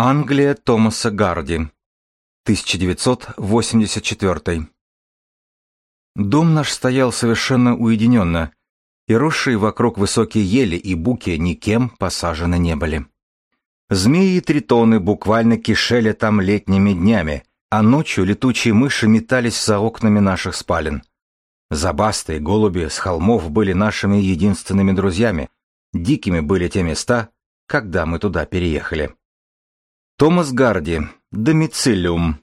Англия Томаса Гарди. 1984. Дом наш стоял совершенно уединенно, и росшие вокруг высокие ели и буки никем посажены не были. Змеи и тритоны буквально кишели там летними днями, а ночью летучие мыши метались за окнами наших спален. Забасты и голуби с холмов были нашими единственными друзьями, дикими были те места, когда мы туда переехали. Томас Гарди. Домицилиум.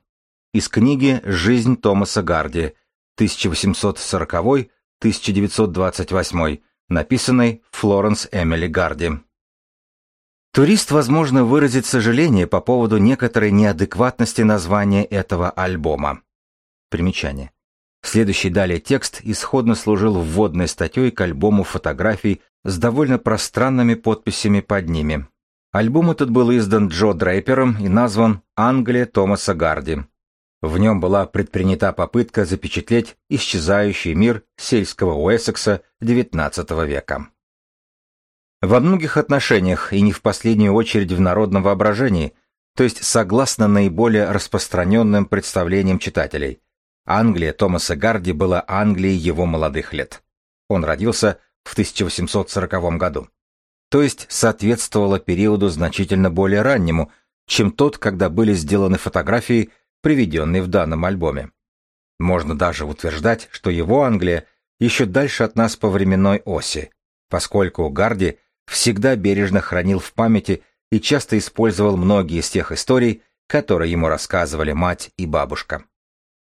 Из книги «Жизнь Томаса Гарди», 1840-1928, написанной Флоренс Эмили Гарди. Турист, возможно, выразит сожаление по поводу некоторой неадекватности названия этого альбома. Примечание. Следующий далее текст исходно служил вводной статьей к альбому фотографий с довольно пространными подписями под ними. Альбом этот был издан Джо Дрейпером и назван «Англия Томаса Гарди». В нем была предпринята попытка запечатлеть исчезающий мир сельского Уэссекса XIX века. Во многих отношениях, и не в последнюю очередь в народном воображении, то есть согласно наиболее распространенным представлениям читателей, Англия Томаса Гарди была Англией его молодых лет. Он родился в 1840 году то есть соответствовало периоду значительно более раннему, чем тот, когда были сделаны фотографии, приведенные в данном альбоме. Можно даже утверждать, что его Англия еще дальше от нас по временной оси, поскольку Гарди всегда бережно хранил в памяти и часто использовал многие из тех историй, которые ему рассказывали мать и бабушка.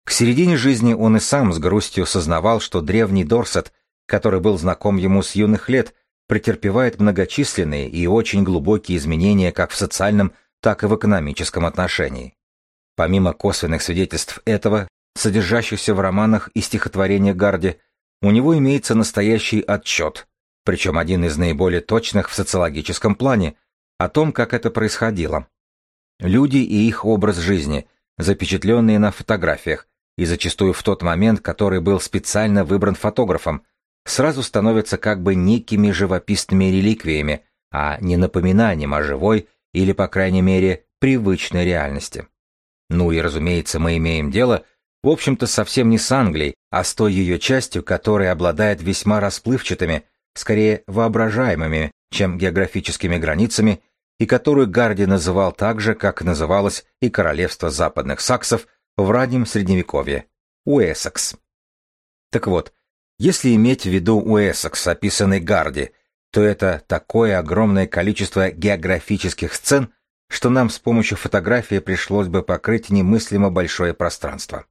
К середине жизни он и сам с грустью сознавал, что древний Дорсет, который был знаком ему с юных лет, претерпевает многочисленные и очень глубокие изменения как в социальном, так и в экономическом отношении. Помимо косвенных свидетельств этого, содержащихся в романах и стихотворениях Гарди, у него имеется настоящий отчет, причем один из наиболее точных в социологическом плане, о том, как это происходило. Люди и их образ жизни, запечатленные на фотографиях, и зачастую в тот момент, который был специально выбран фотографом, сразу становятся как бы некими живописными реликвиями, а не напоминанием о живой или, по крайней мере, привычной реальности. Ну и, разумеется, мы имеем дело, в общем-то, совсем не с Англией, а с той ее частью, которая обладает весьма расплывчатыми, скорее воображаемыми, чем географическими границами, и которую Гарди называл так же, как называлось и королевство западных саксов в раннем Средневековье – Уэссекс. Так вот, если иметь в виду Уэссекс, описанный Гарди, то это такое огромное количество географических сцен, что нам с помощью фотографии пришлось бы покрыть немыслимо большое пространство.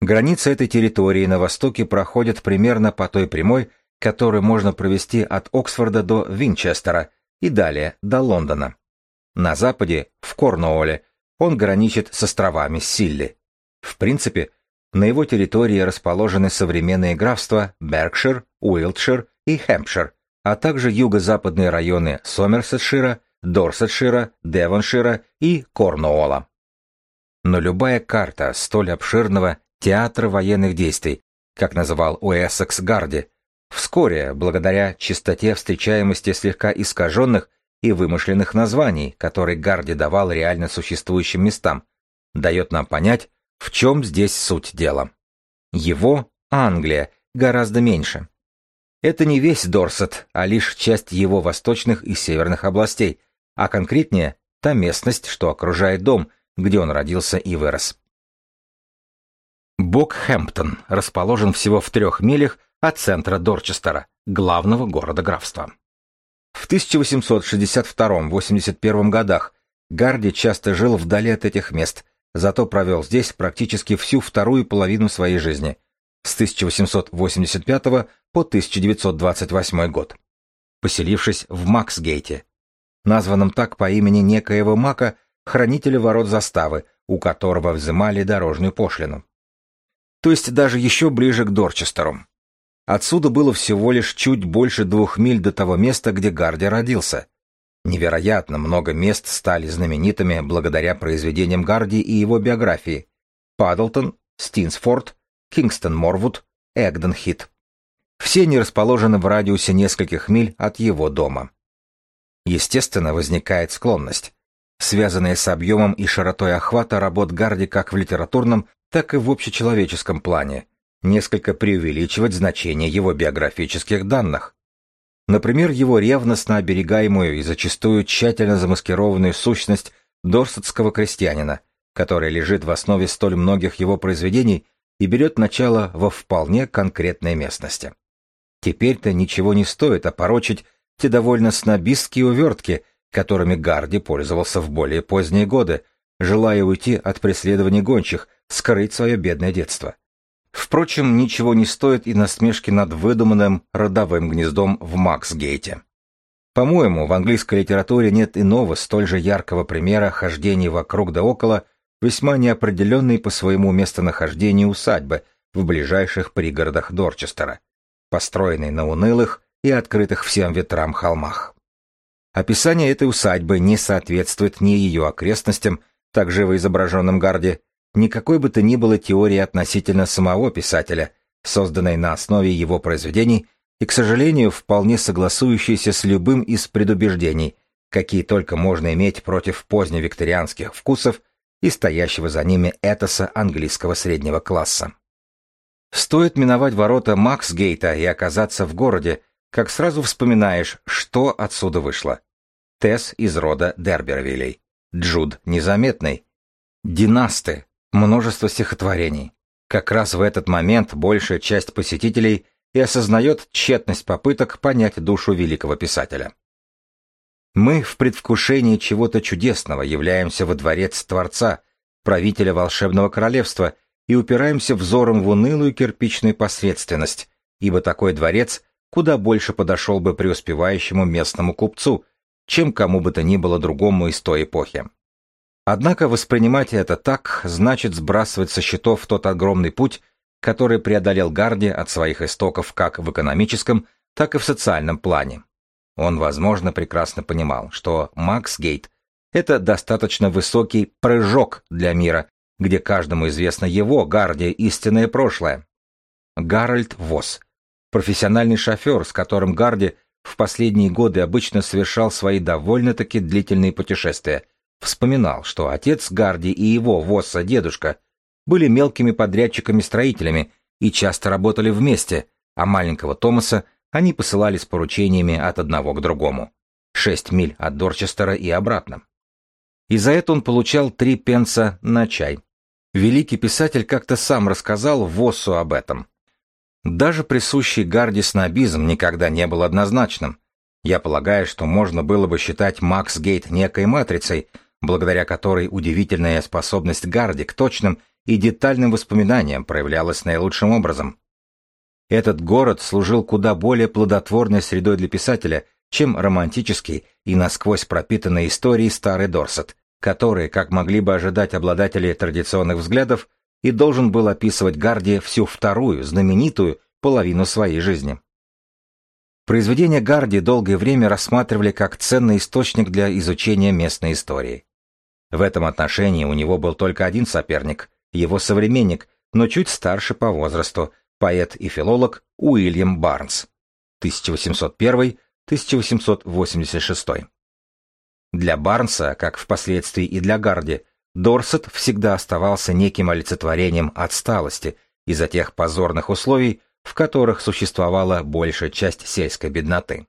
Границы этой территории на востоке проходят примерно по той прямой, которую можно провести от Оксфорда до Винчестера и далее до Лондона. На западе, в Корнуолле, он граничит с островами Силли. В принципе, на его территории расположены современные графства Беркшир, Уилтшир и Хэмпшир, а также юго-западные районы Сомерсетшира, Дорсетшира, Девоншира и Корнуолла. Но любая карта столь обширного театра военных действий, как называл Уэссекс Гарди, вскоре, благодаря чистоте встречаемости слегка искаженных и вымышленных названий, которые Гарди давал реально существующим местам, дает нам понять, в чем здесь суть дела? Его, Англия, гораздо меньше. Это не весь Дорсет, а лишь часть его восточных и северных областей, а конкретнее та местность, что окружает дом, где он родился и вырос. Бокхэмптон расположен всего в трех милях от центра Дорчестера, главного города графства. В 1862-81 годах Гарди часто жил вдали от этих мест, зато провел здесь практически всю вторую половину своей жизни, с 1885 по 1928 год, поселившись в Максгейте, названном так по имени некоего Мака, хранителя ворот заставы, у которого взимали дорожную пошлину. То есть даже еще ближе к Дорчестеру. Отсюда было всего лишь чуть больше двух миль до того места, где Гарди родился, Невероятно много мест стали знаменитыми благодаря произведениям Гарди и его биографии. Падлтон, Стинсфорд, Кингстон-Морвуд, Эгден-Хит. Все они расположены в радиусе нескольких миль от его дома. Естественно, возникает склонность. связанные с объемом и широтой охвата работ Гарди как в литературном, так и в общечеловеческом плане, несколько преувеличивать значение его биографических данных. Например, его ревностно оберегаемую и зачастую тщательно замаскированную сущность дорсетского крестьянина, которая лежит в основе столь многих его произведений и берет начало во вполне конкретной местности. Теперь-то ничего не стоит опорочить те довольно снобистские увертки, которыми Гарди пользовался в более поздние годы, желая уйти от преследований гончих, скрыть свое бедное детство. Впрочем, ничего не стоит и насмешки над выдуманным родовым гнездом в Максгейте. По-моему, в английской литературе нет иного столь же яркого примера хождений вокруг да около весьма неопределенной по своему местонахождению усадьбы в ближайших пригородах Дорчестера, построенной на унылых и открытых всем ветрам холмах. Описание этой усадьбы не соответствует ни ее окрестностям, так живо изображенным Гарди, ни какой бы то ни было теории относительно самого писателя, созданной на основе его произведений и, к сожалению, вполне согласующейся с любым из предубеждений, какие только можно иметь против поздневикторианских вкусов и стоящего за ними этоса английского среднего класса. Стоит миновать ворота Максгейта и оказаться в городе, как сразу вспоминаешь, что отсюда вышло. Тесс из рода Дербервилей, Джуд незаметный, династы, множество стихотворений. Как раз в этот момент большая часть посетителей и осознает тщетность попыток понять душу великого писателя. Мы в предвкушении чего-то чудесного являемся во дворец Творца, правителя волшебного королевства, и упираемся взором в унылую кирпичную посредственность, ибо такой дворец куда больше подошел бы преуспевающему местному купцу, чем кому бы то ни было другому из той эпохи. Однако воспринимать это так значит сбрасывать со счетов тот огромный путь, который преодолел Гарди от своих истоков как в экономическом, так и в социальном плане. Он, возможно, прекрасно понимал, что Макс Гейт — это достаточно высокий прыжок для мира, где каждому известно его, Гарди, истинное прошлое. Гарольд Восс, профессиональный шофер, с которым Гарди в последние годы обычно совершал свои довольно-таки длительные путешествия, вспоминал, что отец Гарди и его Восса дедушка были мелкими подрядчиками-строителями и часто работали вместе, а маленького Томаса они посылали с поручениями от одного к другому. Шесть миль от Дорчестера и обратно. И за это он получал три пенса на чай. Великий писатель как-то сам рассказал Воссу об этом. Даже присущий Гарди снобизм никогда не был однозначным. Я полагаю, что можно было бы считать Макс Гейт некой матрицей, благодаря которой удивительная способность Гарди к точным и детальным воспоминаниям проявлялась наилучшим образом. Этот город служил куда более плодотворной средой для писателя, чем романтический и насквозь пропитанный историей старый Дорсет, который, как могли бы ожидать обладатели традиционных взглядов, и должен был описывать Гарди всю вторую, знаменитую, половину своей жизни. Произведения Гарди долгое время рассматривали как ценный источник для изучения местной истории. В этом отношении у него был только один соперник, его современник, но чуть старше по возрасту, поэт и филолог Уильям Барнс, 1801-1886. Для Барнса, как впоследствии и для Гарди, Дорсет всегда оставался неким олицетворением отсталости из-за тех позорных условий, в которых существовала большая часть сельской бедноты.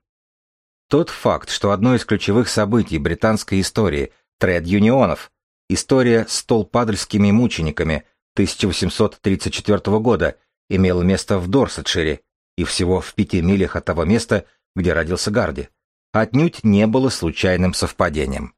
Тот факт, что одно из ключевых событий британской истории – тред-юнионов, история с толпадельскими мучениками 1834 года имела место в Дорсетшире и всего в пяти милях от того места, где родился Гарди, отнюдь не было случайным совпадением.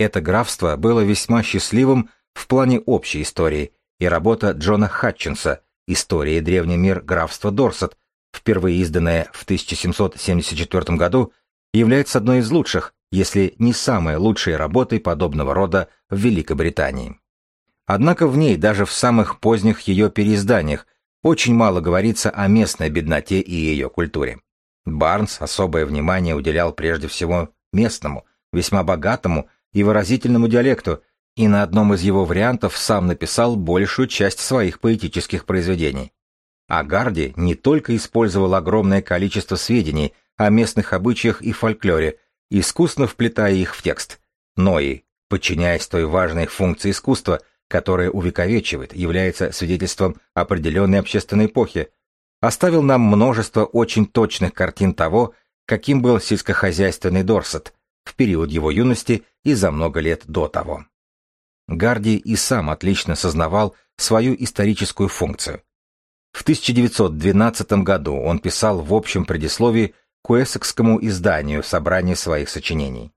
Это графство было весьма счастливым в плане общей истории, и работа Джона Хатчинса «История древний мир. Графства Дорсет», впервые изданная в 1774 году, является одной из лучших, если не самой лучшей работой подобного рода в Великобритании. Однако в ней, даже в самых поздних ее переизданиях, очень мало говорится о местной бедноте и ее культуре. Барнс особое внимание уделял прежде всего местному, весьма богатому и выразительному диалекту, и на одном из его вариантов сам написал большую часть своих поэтических произведений. А Гарди не только использовал огромное количество сведений о местных обычаях и фольклоре, искусно вплетая их в текст, но и подчиняясь той важной функции искусства, которая увековечивает, является свидетельством определенной общественной эпохи, оставил нам множество очень точных картин того, каким был сельскохозяйственный Дорсет в период его юности и за много лет до того. Гарди и сам отлично сознавал свою историческую функцию. В 1912 году он писал в общем предисловии к Уэссекскому изданию собрание своих сочинений.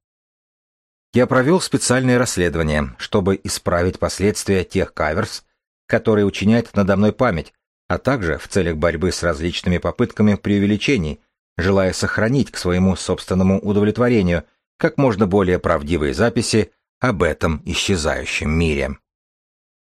Я провел специальное расследование, чтобы исправить последствия тех каверс, которые учиняет надо мной память, а также в целях борьбы с различными попытками преувеличений, желая сохранить к своему собственному удовлетворению как можно более правдивые записи об этом исчезающем мире.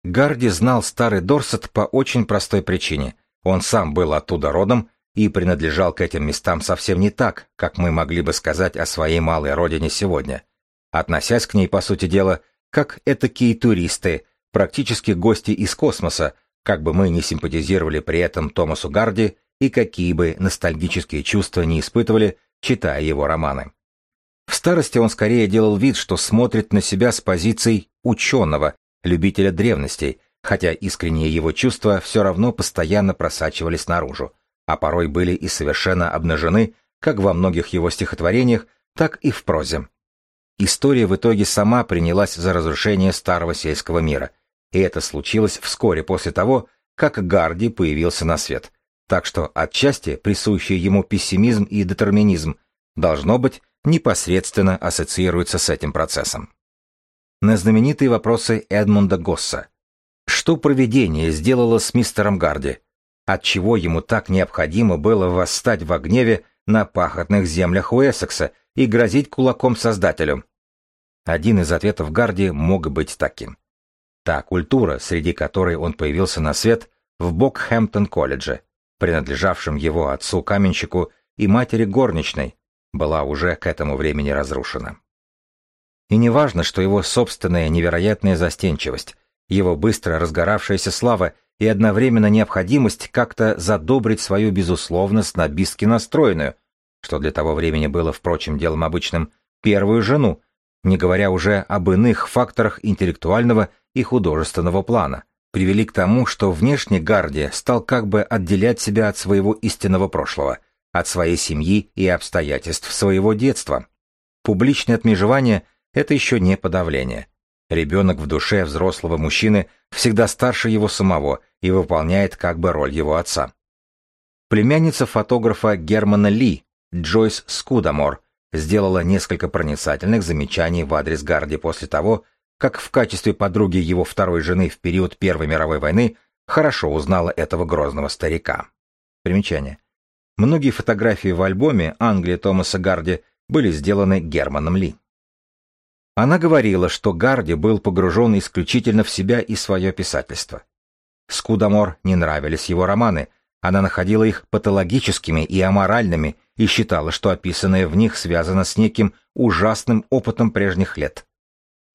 Гарди знал старый Дорсет по очень простой причине. Он сам был оттуда родом и принадлежал к этим местам совсем не так, как мы могли бы сказать о своей малой родине сегодня, относясь к ней, по сути дела, как этакие туристы, практически гости из космоса, как бы мы ни симпатизировали при этом Томасу Гарди и какие бы ностальгические чувства не испытывали, читая его романы. В старости он скорее делал вид, что смотрит на себя с позиций ученого, любителя древностей, хотя искренние его чувства все равно постоянно просачивались наружу, а порой были и совершенно обнажены, как во многих его стихотворениях, так и в прозе. История в итоге сама принялась за разрушение старого сельского мира, и это случилось вскоре после того, как Гарди появился на свет. Так что отчасти присущий ему пессимизм и детерминизм должно быть непосредственно ассоциируется с этим процессом. На знаменитые вопросы Эдмунда Госса. Что проведение сделало с мистером Гарди? Отчего ему так необходимо было восстать в гневе на пахотных землях Уэссекса и грозить кулаком создателю? Один из ответов Гарди мог быть таким. Та культура, среди которой он появился на свет, в Бокхэмптон-колледже, принадлежавшем его отцу-каменщику и матери горничной, была уже к этому времени разрушена. И не важно, что его собственная невероятная застенчивость, его быстро разгоравшаяся слава и одновременно необходимость как-то задобрить свою безусловно снобистски настроенную, что для того времени было, впрочем, делом обычным, первую жену, не говоря уже об иных факторах интеллектуального и художественного плана, привели к тому, что внешне Гарди стал как бы отделять себя от своего истинного прошлого, от своей семьи и обстоятельств своего детства. Публичное отмежевание – это еще не подавление. Ребенок в душе взрослого мужчины всегда старше его самого и выполняет как бы роль его отца. Племянница фотографа Германа Ли, Джойс Скудамор, сделала несколько проницательных замечаний в адрес Гарди после того, как в качестве подруги его второй жены в период Первой мировой войны хорошо узнала этого грозного старика. Примечание. Многие фотографии в альбоме Англии Томаса Гарди были сделаны Германом Ли. Она говорила, что Гарди был погружен исключительно в себя и свое писательство. Скудамор не нравились его романы, она находила их патологическими и аморальными и считала, что описанное в них связано с неким ужасным опытом прежних лет.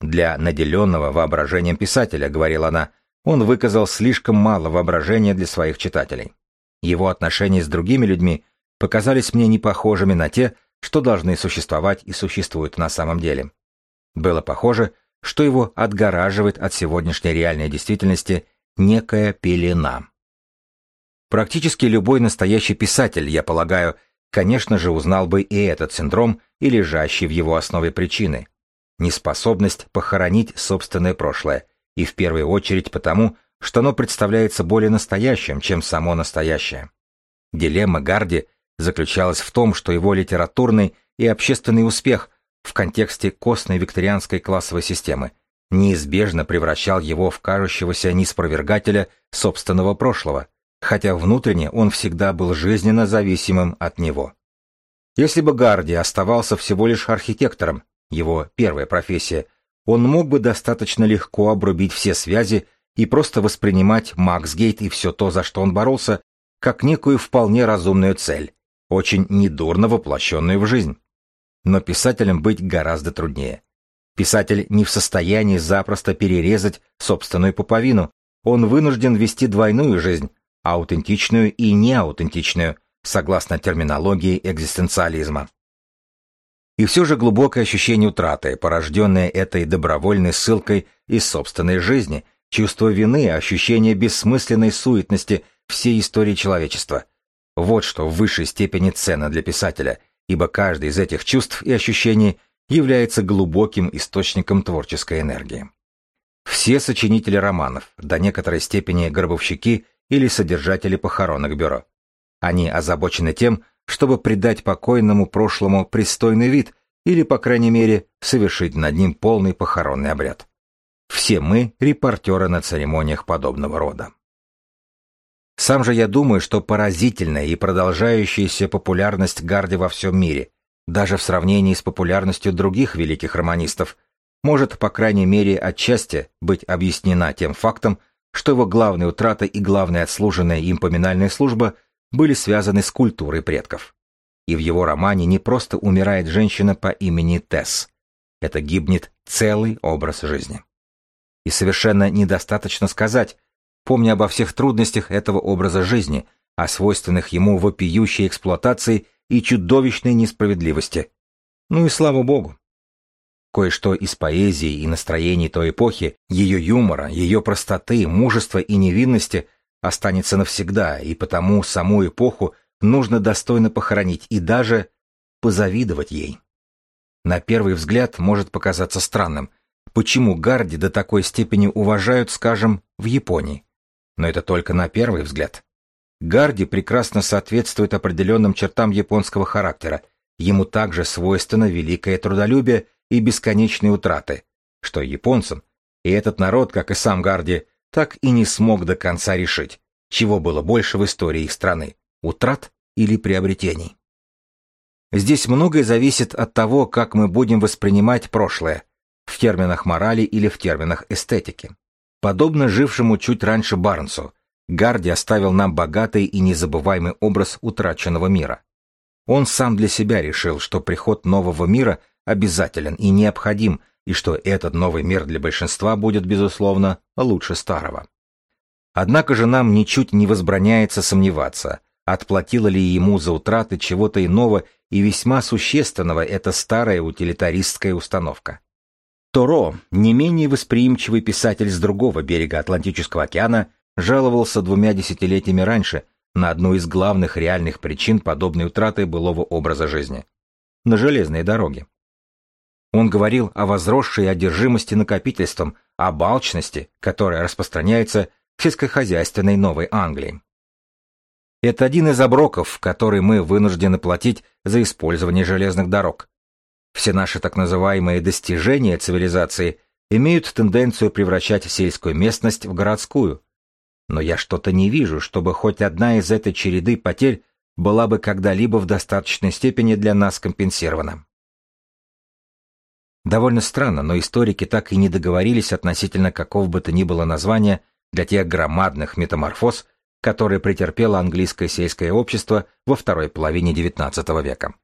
Для наделенного воображением писателя, говорила она, он выказал слишком мало воображения для своих читателей. Его отношения с другими людьми показались мне непохожими на те, что должны существовать и существуют на самом деле. Было похоже, что его отгораживает от сегодняшней реальной действительности некая пелена. Практически любой настоящий писатель, я полагаю, конечно же, узнал бы и этот синдром, и лежащий в его основе причины. Неспособность похоронить собственное прошлое, и в первую очередь потому, что оно представляется более настоящим, чем само настоящее. Дилемма Гарди заключалась в том, что его литературный и общественный успех в контексте костной викторианской классовой системы неизбежно превращал его в кажущегося неспровергателя собственного прошлого, хотя внутренне он всегда был жизненно зависимым от него. Если бы Гарди оставался всего лишь архитектором, его первая профессия, он мог бы достаточно легко обрубить все связи и просто воспринимать Максгейт и все то, за что он боролся, как некую вполне разумную цель, очень недурно воплощенную в жизнь. Но писателем быть гораздо труднее. Писатель не в состоянии запросто перерезать собственную пуповину, он вынужден вести двойную жизнь, аутентичную и неаутентичную, согласно терминологии экзистенциализма. И все же глубокое ощущение утраты, порожденное этой добровольной ссылкой из собственной жизни, чувство вины, ощущение бессмысленной суетности всей истории человечества. Вот что в высшей степени ценно для писателя, ибо каждый из этих чувств и ощущений является глубоким источником творческой энергии. Все сочинители романов, до некоторой степени гробовщики или содержатели похоронных бюро. Они озабочены тем, чтобы придать покойному прошлому пристойный вид или, по крайней мере, совершить над ним полный похоронный обряд. Все мы — репортеры на церемониях подобного рода. Сам же я думаю, что поразительная и продолжающаяся популярность Гарди во всем мире, даже в сравнении с популярностью других великих романистов, может, по крайней мере, отчасти быть объяснена тем фактом, что его главная утрата и главная отслуженная им поминальная служба были связаны с культурой предков. И в его романе не просто умирает женщина по имени Тесс. Это гибнет целый образ жизни. И совершенно недостаточно сказать, помня обо всех трудностях этого образа жизни, о свойственных ему вопиющей эксплуатации и чудовищной несправедливости. Ну и слава богу. Кое-что из поэзии и настроений той эпохи, ее юмора, ее простоты, мужества и невинности останется навсегда, и потому саму эпоху нужно достойно похоронить и даже позавидовать ей. На первый взгляд может показаться странным, почему Гарди до такой степени уважают, скажем, в Японии. Но это только на первый взгляд. Гарди прекрасно соответствует определенным чертам японского характера, ему также свойственно великое трудолюбие и бесконечные утраты, что японцам, и этот народ, как и сам Гарди, так и не смог до конца решить, чего было больше в истории их страны – утрат или приобретений. Здесь многое зависит от того, как мы будем воспринимать прошлое, в терминах морали или в терминах эстетики. Подобно жившему чуть раньше Барнсу, Гарди оставил нам богатый и незабываемый образ утраченного мира. Он сам для себя решил, что приход нового мира – обязателен и необходим, и что этот новый мир для большинства будет, безусловно, лучше старого. Однако же нам ничуть не возбраняется сомневаться, отплатила ли ему за утраты чего-то иного и весьма существенного эта старая утилитаристская установка. Торо, не менее восприимчивый писатель с другого берега Атлантического океана, жаловался двумя десятилетиями раньше на одну из главных реальных причин подобной утраты былого образа жизни – на железные дороги. Он говорил о возросшей одержимости накопительством, о балчности, которая распространяется в сельскохозяйственной Новой Англии. Это один из оброков, который мы вынуждены платить за использование железных дорог. Все наши так называемые достижения цивилизации имеют тенденцию превращать сельскую местность в городскую. Но я что-то не вижу, чтобы хоть одна из этой череды потерь была бы когда-либо в достаточной степени для нас компенсирована. Довольно странно, но историки так и не договорились относительно какого бы то ни было названия для тех громадных метаморфоз, которые претерпело английское сельское общество во второй половине XIX века.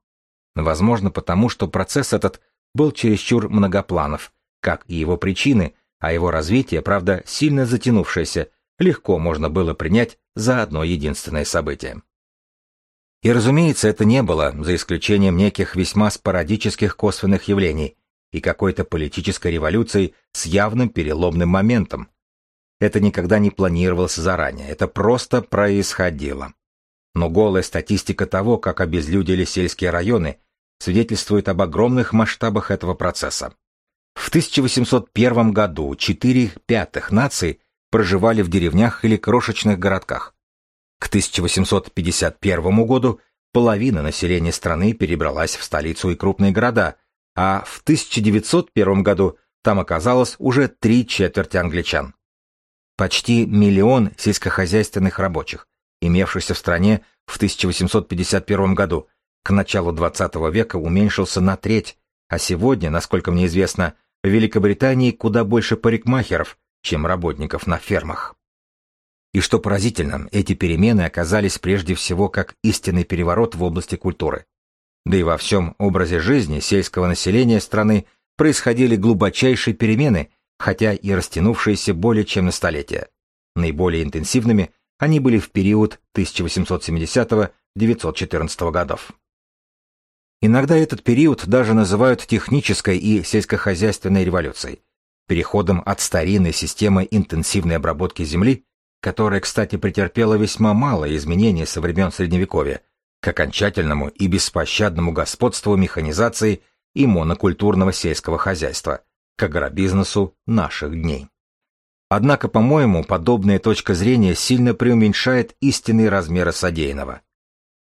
Возможно, потому что процесс этот был чересчур многопланов, как и его причины, а его развитие, правда, сильно затянувшееся, легко можно было принять за одно единственное событие. И, разумеется, это не было, за исключением неких весьма спорадических косвенных явлений, и какой-то политической революцией с явным переломным моментом. Это никогда не планировалось заранее, это просто происходило. Но голая статистика того, как обезлюдили сельские районы, свидетельствует об огромных масштабах этого процесса. В 1801 году 4 пятых наций проживали в деревнях или крошечных городках. К 1851 году половина населения страны перебралась в столицу и крупные города – а в 1901 году там оказалось уже три четверти англичан. Почти миллион сельскохозяйственных рабочих, имевшихся в стране в 1851 году, к началу XX века уменьшился на треть, а сегодня, насколько мне известно, в Великобритании куда больше парикмахеров, чем работников на фермах. И что поразительно, эти перемены оказались прежде всего как истинный переворот в области культуры. Да и во всем образе жизни сельского населения страны происходили глубочайшие перемены, хотя и растянувшиеся более чем на столетия. Наиболее интенсивными они были в период 1870-1914 годов. Иногда этот период даже называют технической и сельскохозяйственной революцией, переходом от старинной системы интенсивной обработки земли, которая, кстати, претерпела весьма мало изменений со времен Средневековья, к окончательному и беспощадному господству механизации и монокультурного сельского хозяйства, к агробизнесу наших дней. Однако, по-моему, подобная точка зрения сильно преуменьшает истинные размеры содеянного.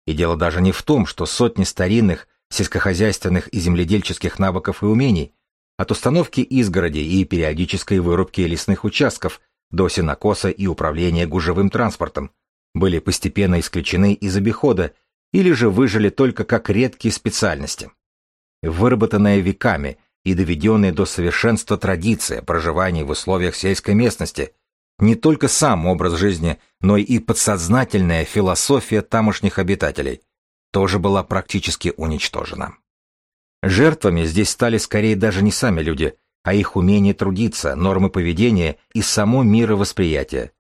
И дело даже не в том, что сотни старинных сельскохозяйственных и земледельческих навыков и умений, от установки изгородей и периодической вырубки лесных участков до сенокоса и управления гужевым транспортом, были постепенно исключены из обихода или же выжили только как редкие специальности. Выработанная веками и доведенная до совершенства традиция проживания в условиях сельской местности, не только сам образ жизни, но и подсознательная философия тамошних обитателей, тоже была практически уничтожена. Жертвами здесь стали скорее даже не сами люди, а их умение трудиться, нормы поведения и само мировосприятие.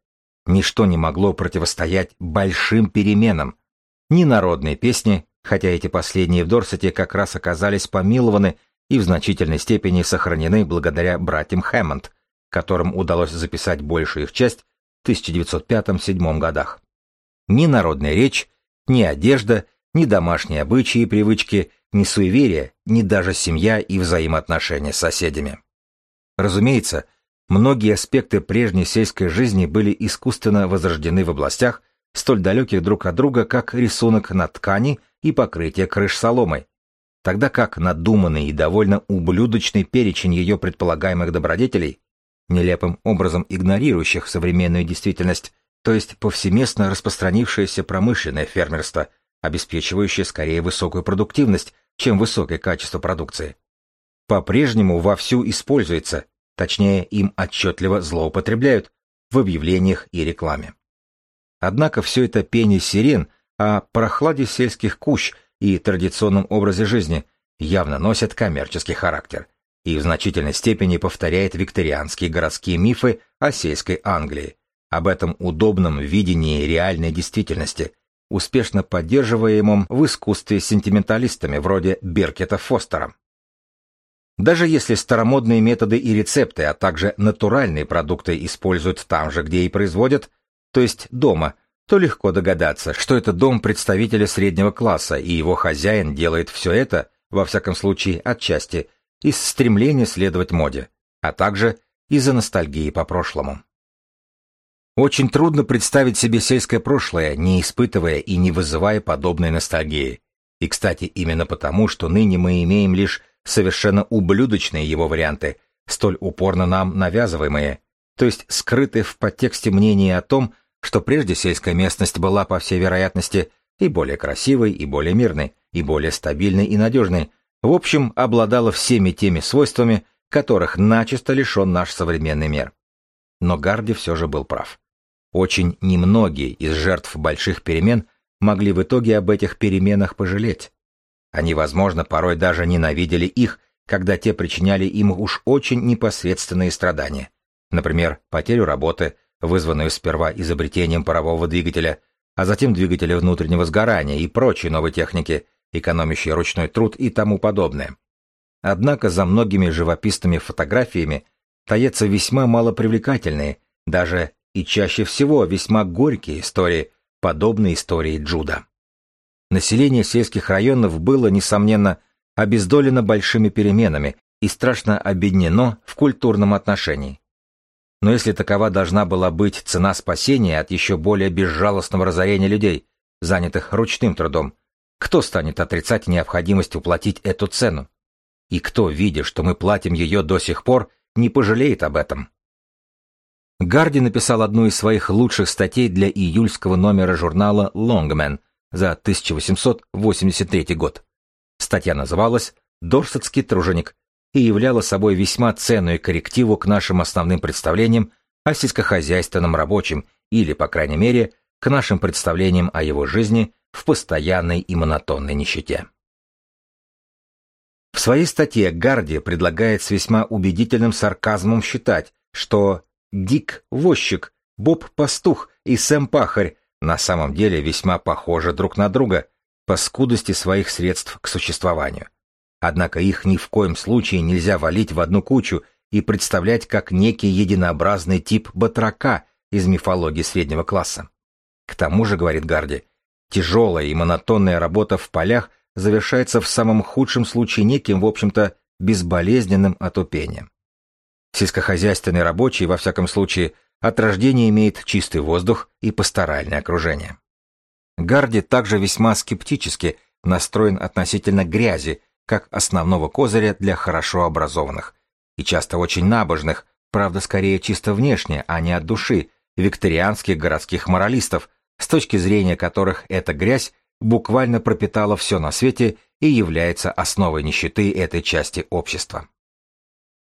Ничто не могло противостоять большим переменам. Ни народные песни, хотя эти последние в Дорсете как раз оказались помилованы и в значительной степени сохранены благодаря братьям Хэммонд, которым удалось записать большую их часть в 1905-1907 годах. Ни народная речь, ни одежда, ни домашние обычаи и привычки, ни суеверия, ни даже семья и взаимоотношения с соседями. Разумеется, многие аспекты прежней сельской жизни были искусственно возрождены в областях, столь далеких друг от друга, как рисунок на ткани и покрытие крыш соломой, тогда как надуманный и довольно ублюдочный перечень ее предполагаемых добродетелей, нелепым образом игнорирующих современную действительность, то есть повсеместно распространившееся промышленное фермерство, обеспечивающее скорее высокую продуктивность, чем высокое качество продукции, по-прежнему вовсю используется, точнее им отчетливо злоупотребляют в объявлениях и рекламе. Однако все это пение сирен о прохладе сельских кущ и традиционном образе жизни явно носит коммерческий характер и в значительной степени повторяет викторианские городские мифы о сельской Англии, об этом удобном видении реальной действительности, успешно поддерживаемом в искусстве сентименталистами вроде Беркета Фостера. Даже если старомодные методы и рецепты, а также натуральные продукты используют там же, где и производят, то есть дома, то легко догадаться, что это дом представителя среднего класса, и его хозяин делает все это, во всяком случае, отчасти, из стремления следовать моде, а также из-за ностальгии по прошлому. Очень трудно представить себе сельское прошлое, не испытывая и не вызывая подобной ностальгии. И, кстати, именно потому, что ныне мы имеем лишь совершенно ублюдочные его варианты, столь упорно нам навязываемые, то есть скрыты в подтексте мнения о том, что прежде сельская местность была, по всей вероятности, и более красивой, и более мирной, и более стабильной и надежной, в общем, обладала всеми теми свойствами, которых начисто лишен наш современный мир. Но Гарди все же был прав. Очень немногие из жертв больших перемен могли в итоге об этих переменах пожалеть. Они, возможно, порой даже ненавидели их, когда те причиняли им уж очень непосредственные страдания. Например, потерю работы, вызванную сперва изобретением парового двигателя, а затем двигателя внутреннего сгорания и прочей новой техники, экономящей ручной труд и тому подобное. Однако за многими живописными фотографиями таятся весьма малопривлекательные, даже и чаще всего весьма горькие истории, подобные истории Джуда. Население сельских районов было, несомненно, обездолено большими переменами и страшно обеднено в культурном отношении. Но если такова должна была быть цена спасения от еще более безжалостного разорения людей, занятых ручным трудом, кто станет отрицать необходимость уплатить эту цену? И кто, видя, что мы платим ее до сих пор, не пожалеет об этом? Гарди написал одну из своих лучших статей для июльского номера журнала «Лонгмен», за 1883 год. Статья называлась «Дорсетский труженик» и являла собой весьма ценную коррективу к нашим основным представлениям о сельскохозяйственном рабочем или, по крайней мере, к нашим представлениям о его жизни в постоянной и монотонной нищете. В своей статье Гарди предлагает с весьма убедительным сарказмом считать, что Дик – возчик, Боб – пастух и Сэм – пахарь на самом деле весьма похожи друг на друга, по скудости своих средств к существованию. Однако их ни в коем случае нельзя валить в одну кучу и представлять как некий единообразный тип батрака из мифологии среднего класса. К тому же, говорит Гарди, тяжелая и монотонная работа в полях завершается в самом худшем случае неким, в общем-то, безболезненным отупением. Сельскохозяйственный рабочий, во всяком случае, от рождения имеет чистый воздух и пасторальное окружение. Гарди также весьма скептически настроен относительно грязи, как основного козыря для хорошо образованных, и часто очень набожных, правда скорее чисто внешне, а не от души, викторианских городских моралистов, с точки зрения которых эта грязь буквально пропитала все на свете и является основой нищеты этой части общества.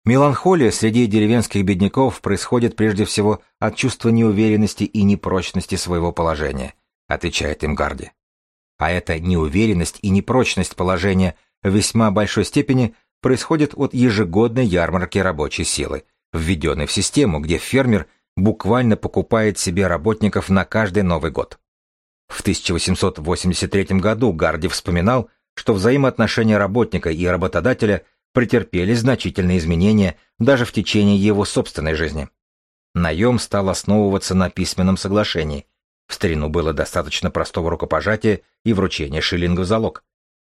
Меланхолия среди деревенских бедняков происходит прежде всего от чувства неуверенности и непрочности своего положения, отвечает им Гарди. А эта неуверенность и непрочность положения в весьма большой степени происходит от ежегодной ярмарки рабочей силы, введенной в систему, где фермер буквально покупает себе работников на каждый Новый год. В 1883 году Гарди вспоминал, что взаимоотношения работника и работодателя претерпели значительные изменения даже в течение его собственной жизни. Наем стал основываться на письменном соглашении. В старину было достаточно простого рукопожатия и вручения шиллинга в залог.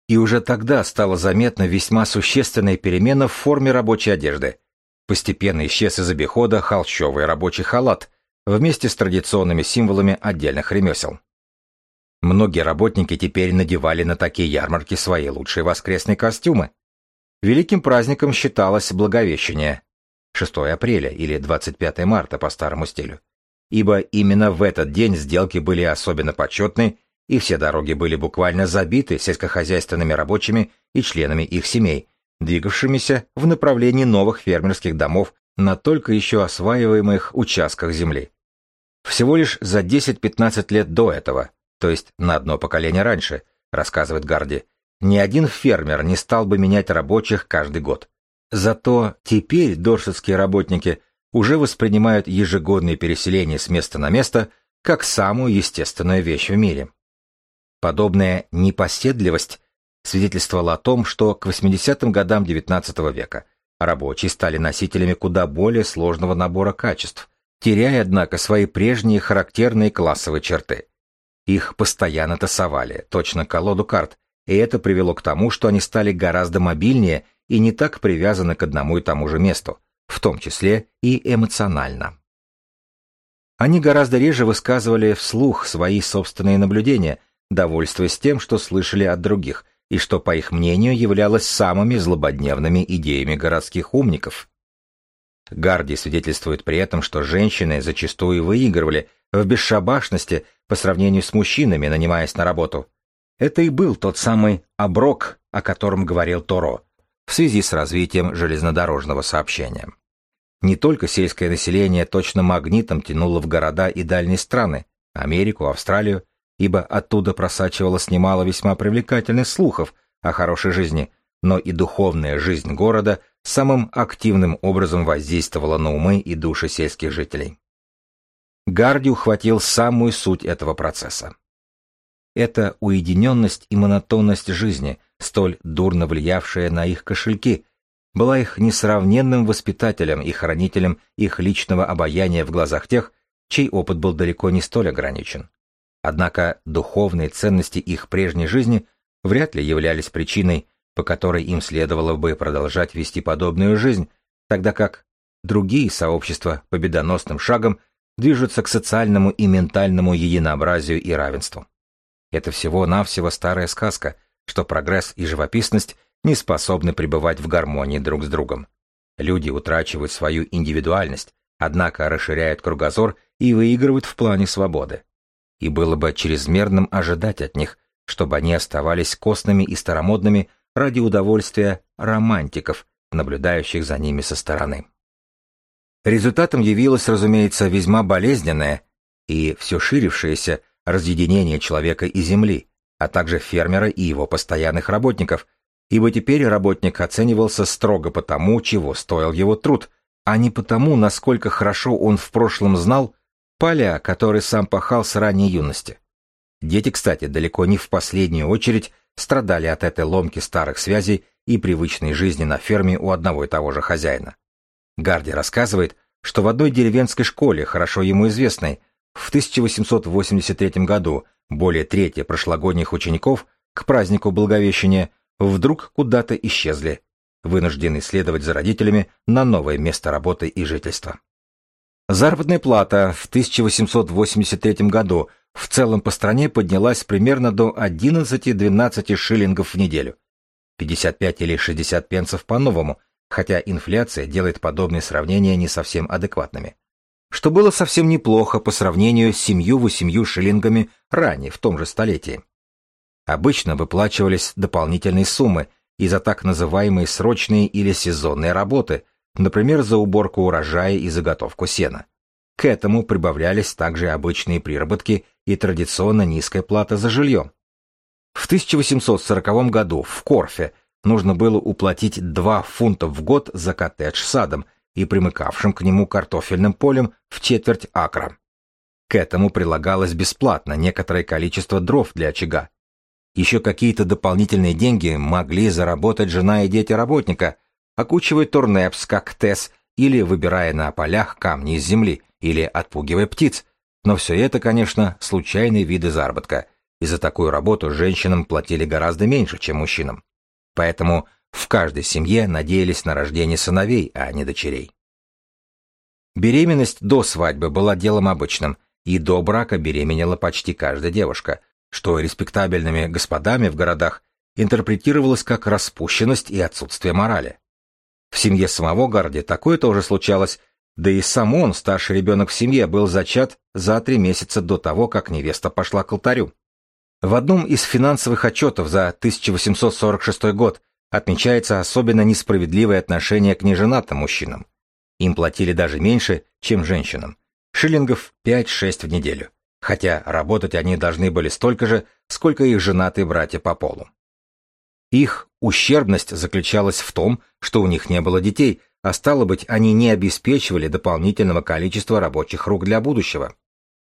И уже тогда стала заметна весьма существенная перемена в форме рабочей одежды. Постепенно исчез из обихода холщовый рабочий халат вместе с традиционными символами отдельных ремесел. Многие работники теперь надевали на такие ярмарки свои лучшие воскресные костюмы. Великим праздником считалось Благовещение, 6 апреля или 25 марта по старому стилю, ибо именно в этот день сделки были особенно почетны, и все дороги были буквально забиты сельскохозяйственными рабочими и членами их семей, двигавшимися в направлении новых фермерских домов на только еще осваиваемых участках земли. Всего лишь за 10-15 лет до этого – то есть на одно поколение раньше, рассказывает Гарди, ни один фермер не стал бы менять рабочих каждый год. Зато теперь доршетские работники уже воспринимают ежегодные переселения с места на место как самую естественную вещь в мире. Подобная непоседливость свидетельствовала о том, что к 80-м годам XIX века рабочие стали носителями куда более сложного набора качеств, теряя, однако, свои прежние характерные классовые черты. Их постоянно тасовали, точно колоду карт, и это привело к тому, что они стали гораздо мобильнее и не так привязаны к одному и тому же месту, в том числе и эмоционально. Они гораздо реже высказывали вслух свои собственные наблюдения, довольствуясь тем, что слышали от других, и что, по их мнению, являлось самыми злободневными идеями городских умников. Гарди свидетельствует при этом, что женщины зачастую выигрывали в бесшабашности по сравнению с мужчинами, нанимаясь на работу. Это и был тот самый оброк, о котором говорил Торо, в связи с развитием железнодорожного сообщения. Не только сельское население точно магнитом тянуло в города и дальние страны, Америку, Австралию, ибо оттуда просачивалось немало весьма привлекательных слухов о хорошей жизни, но и духовная жизнь города самым активным образом воздействовала на умы и души сельских жителей. Гарди ухватил самую суть этого процесса. Это уединенность и монотонность жизни, столь дурно влиявшая на их кошельки, была их несравненным воспитателем и хранителем их личного обаяния в глазах тех, чей опыт был далеко не столь ограничен. Однако духовные ценности их прежней жизни вряд ли являлись причиной, по которой им следовало бы продолжать вести подобную жизнь, тогда как другие сообщества победоносным шагом движутся к социальному и ментальному единообразию и равенству. Это всего-навсего старая сказка, что прогресс и живописность не способны пребывать в гармонии друг с другом. Люди утрачивают свою индивидуальность, однако расширяют кругозор и выигрывают в плане свободы. И было бы чрезмерным ожидать от них, чтобы они оставались костными и старомодными ради удовольствия романтиков, наблюдающих за ними со стороны. Результатом явилось, разумеется, весьма болезненное и все ширившееся разъединение человека и земли, а также фермера и его постоянных работников, ибо теперь работник оценивался строго по тому, чего стоил его труд, а не потому, насколько хорошо он в прошлом знал поля, которые сам пахал с ранней юности. Дети, кстати, далеко не в последнюю очередь страдали от этой ломки старых связей и привычной жизни на ферме у одного и того же хозяина. Гарди рассказывает, что в одной деревенской школе, хорошо ему известной, в 1883 году более трети прошлогодних учеников к празднику Благовещения вдруг куда-то исчезли, вынуждены следовать за родителями на новое место работы и жительства. Заработная плата в 1883 году в целом по стране поднялась примерно до 11-12 шиллингов в неделю. 55 или 60 пенсов по-новому, хотя инфляция делает подобные сравнения не совсем адекватными. Что было совсем неплохо по сравнению с 7-8 шиллингами ранее, в том же столетии. Обычно выплачивались дополнительные суммы и за так называемые срочные или сезонные работы, например, за уборку урожая и заготовку сена. К этому прибавлялись также обычные приработки и традиционно низкая плата за жилье. В 1840 году в Корфе нужно было уплатить 2 фунта в год за коттедж садом и примыкавшим к нему картофельным полем в четверть акра. К этому прилагалось бесплатно некоторое количество дров для очага, еще какие-то дополнительные деньги могли заработать жена и дети работника, окучивая турнепс как тес или выбирая на полях камни из земли, или отпугивая птиц. Но все это, конечно, случайные виды заработка, и за такую работу женщинам платили гораздо меньше, чем мужчинам. Поэтому в каждой семье надеялись на рождение сыновей, а не дочерей. Беременность до свадьбы была делом обычным, и до брака беременела почти каждая девушка, что респектабельными господами в городах интерпретировалось как распущенность и отсутствие морали. В семье самого Гарди такое тоже случалось, да и сам он, старший ребенок в семье, был зачат за три месяца до того, как невеста пошла к алтарю. В одном из финансовых отчетов за 1846 год отмечается особенно несправедливое отношение к неженатым мужчинам. Им платили даже меньше, чем женщинам, шиллингов 5-6 в неделю хотя работать они должны были столько же, сколько их женатые братья по полу. Их ущербность заключалась в том, что у них не было детей, а стало быть, они не обеспечивали дополнительного количества рабочих рук для будущего.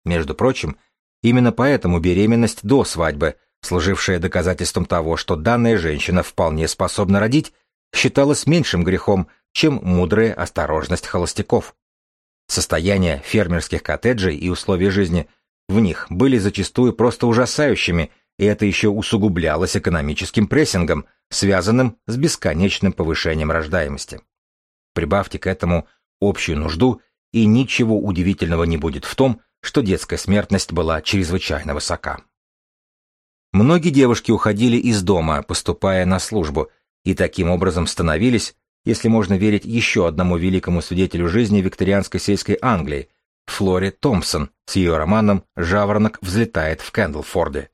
Между прочим, именно поэтому беременность до свадьбы, служившая доказательством того, что данная женщина вполне способна родить, считалась меньшим грехом, чем мудрая осторожность холостяков. Состояние фермерских коттеджей и условия жизни – в них были зачастую просто ужасающими, и это еще усугублялось экономическим прессингом, связанным с бесконечным повышением рождаемости. Прибавьте к этому общую нужду, и ничего удивительного не будет в том, что детская смертность была чрезвычайно высока. Многие девушки уходили из дома, поступая на службу, и таким образом становились, если можно верить еще одному великому свидетелю жизни викторианской сельской Англии – Флоре Томпсон. С ее романом «Жаворонок взлетает в Кэндлфорде»,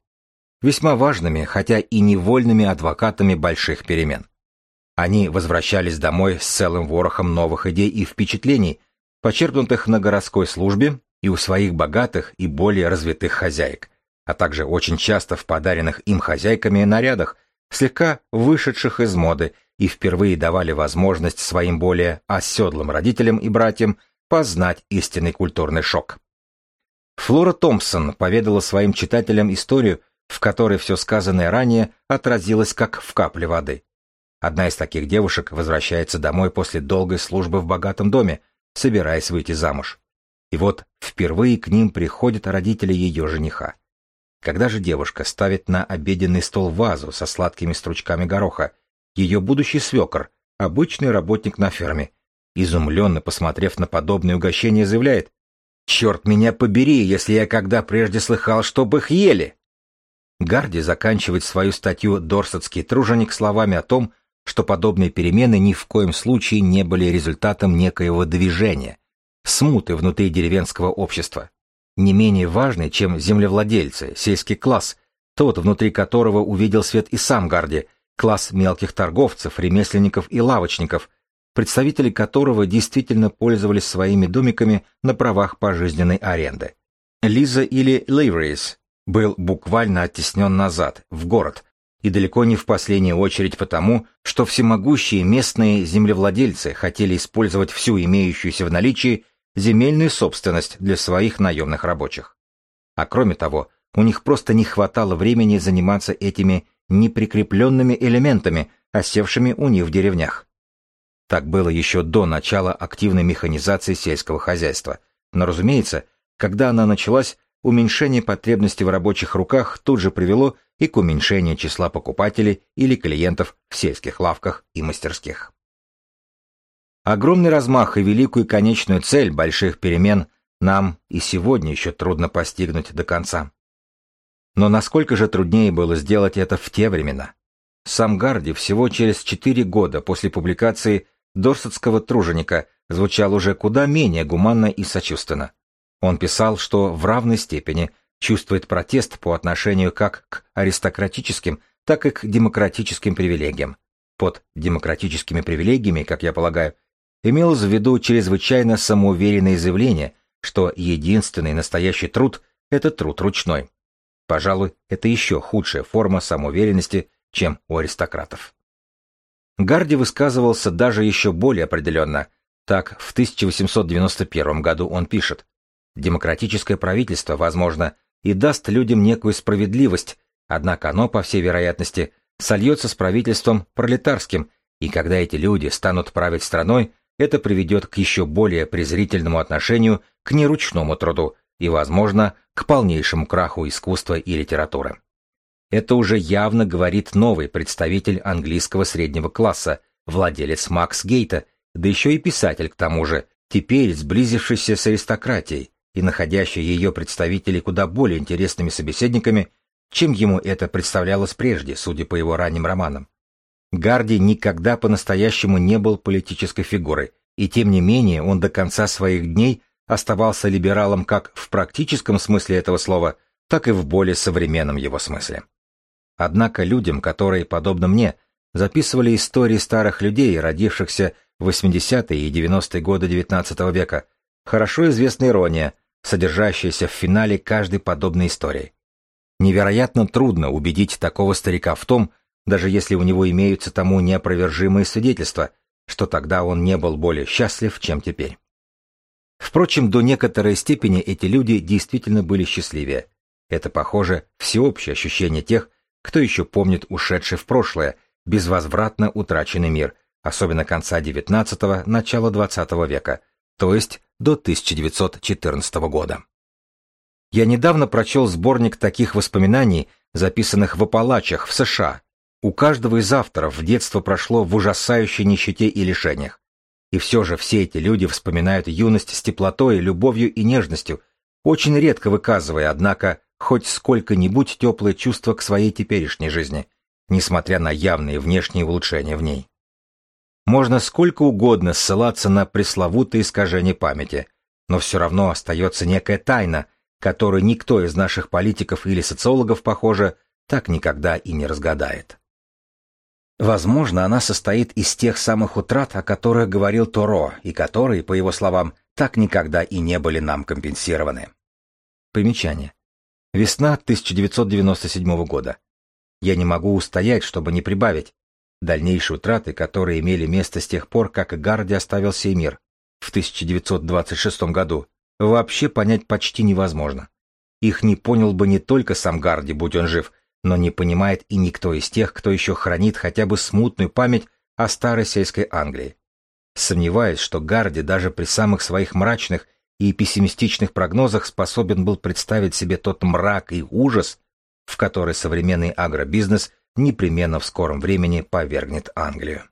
весьма важными, хотя и невольными адвокатами больших перемен. Они возвращались домой с целым ворохом новых идей и впечатлений, почерпнутых на городской службе и у своих богатых и более развитых хозяек, а также очень часто в подаренных им хозяйками нарядах, слегка вышедших из моды и впервые давали возможность своим более оседлым родителям и братьям познать истинный культурный шок. Флора Томпсон поведала своим читателям историю, в которой все сказанное ранее отразилось как в капле воды. Одна из таких девушек возвращается домой после долгой службы в богатом доме, собираясь выйти замуж. И вот впервые к ним приходят родители ее жениха. Когда же девушка ставит на обеденный стол вазу со сладкими стручками гороха, ее будущий свекор, обычный работник на ферме, изумленно посмотрев на подобное угощение, заявляет «Черт меня побери, если я когда прежде слыхал, чтоб их ели!» Гарди заканчивает свою статью «Дорсетский труженик» словами о том, что подобные перемены ни в коем случае не были результатом некоего движения, смуты внутри деревенского общества. Не менее важный, чем землевладельцы, сельский класс, тот, внутри которого увидел свет и сам Гарди, класс мелких торговцев, ремесленников и лавочников, представители которого действительно пользовались своими домиками на правах пожизненной аренды. Лиза или Ливрейс был буквально оттеснен назад, в город, и далеко не в последнюю очередь потому, что всемогущие местные землевладельцы хотели использовать всю имеющуюся в наличии земельную собственность для своих наемных рабочих. А кроме того, У них просто не хватало времени заниматься этими неприкрепленными элементами, осевшими у них в деревнях. Так было еще до начала активной механизации сельского хозяйства. Но, разумеется, когда она началась, уменьшение потребности в рабочих руках тут же привело и к уменьшению числа покупателей или клиентов в сельских лавках и мастерских. Огромный размах и великую конечную цель больших перемен нам и сегодня еще трудно постигнуть до конца. Но насколько же труднее было сделать это в те времена? Сам Гарди всего через четыре года после публикации Дорсетского труженика звучал уже куда менее гуманно и сочувственно. Он писал, что в равной степени чувствует протест по отношению как к аристократическим, так и к демократическим привилегиям. Под демократическими привилегиями, как я полагаю, имелось в виду чрезвычайно самоуверенное заявление, что единственный настоящий труд – это труд ручной. Пожалуй, это еще худшая форма самоуверенности, чем у аристократов. Гарди высказывался даже еще более определенно. Так, в 1891 году он пишет, «Демократическое правительство, возможно, и даст людям некую справедливость, однако оно, по всей вероятности, сольется с правительством пролетарским, и когда эти люди станут править страной, это приведет к еще более презрительному отношению к неручному труду и, возможно, к полнейшему краху искусства и литературы. Это уже явно говорит новый представитель английского среднего класса, владелец Макс Гейта, да еще и писатель к тому же, теперь сблизившийся с аристократией и находящий ее представителей куда более интересными собеседниками, чем ему это представлялось прежде, судя по его ранним романам. Гарди никогда по-настоящему не был политической фигурой, и тем не менее он до конца своих дней оставался либералом как в практическом смысле этого слова, так и в более современном его смысле. Однако людям, которые, подобно мне, записывали истории старых людей, родившихся в 80-е и 90-е годы XIX века, хорошо известна ирония, содержащаяся в финале каждой подобной истории. Невероятно трудно убедить такого старика в том, даже если у него имеются тому неопровержимые свидетельства, что тогда он не был более счастлив, чем теперь. Впрочем, до некоторой степени эти люди действительно были счастливее. Это, похоже, всеобщее ощущение тех, кто еще помнит ушедший в прошлое, безвозвратно утраченный мир, особенно конца XIX – начала XX века, то есть до 1914 года. Я недавно прочел сборник таких воспоминаний, записанных в Апалачах в США, у каждого из авторов детство прошло в ужасающей нищете и лишениях. И все же все эти люди вспоминают юность с теплотой, любовью и нежностью, очень редко выказывая, однако, хоть сколько-нибудь теплое чувство к своей теперешней жизни, несмотря на явные внешние улучшения в ней. Можно сколько угодно ссылаться на пресловутые искажения памяти, но все равно остается некая тайна, которую никто из наших политиков или социологов, похоже, так никогда и не разгадает. Возможно, она состоит из тех самых утрат, о которых говорил Торо, и которые, по его словам, так никогда и не были нам компенсированы. Примечание. Весна 1997 года. Я не могу устоять, чтобы не прибавить. Дальнейшие утраты, которые имели место с тех пор, как Гарди оставил сей мир в 1926 году, вообще понять почти невозможно. Их не понял бы не только сам Гарди, будь он жив, но не понимает и никто из тех, кто еще хранит хотя бы смутную память о старой сельской Англии. Сомневаюсь, что Гарди даже при самых своих мрачных и пессимистичных прогнозах способен был представить себе тот мрак и ужас, в который современный агробизнес непременно в скором времени повергнет Англию.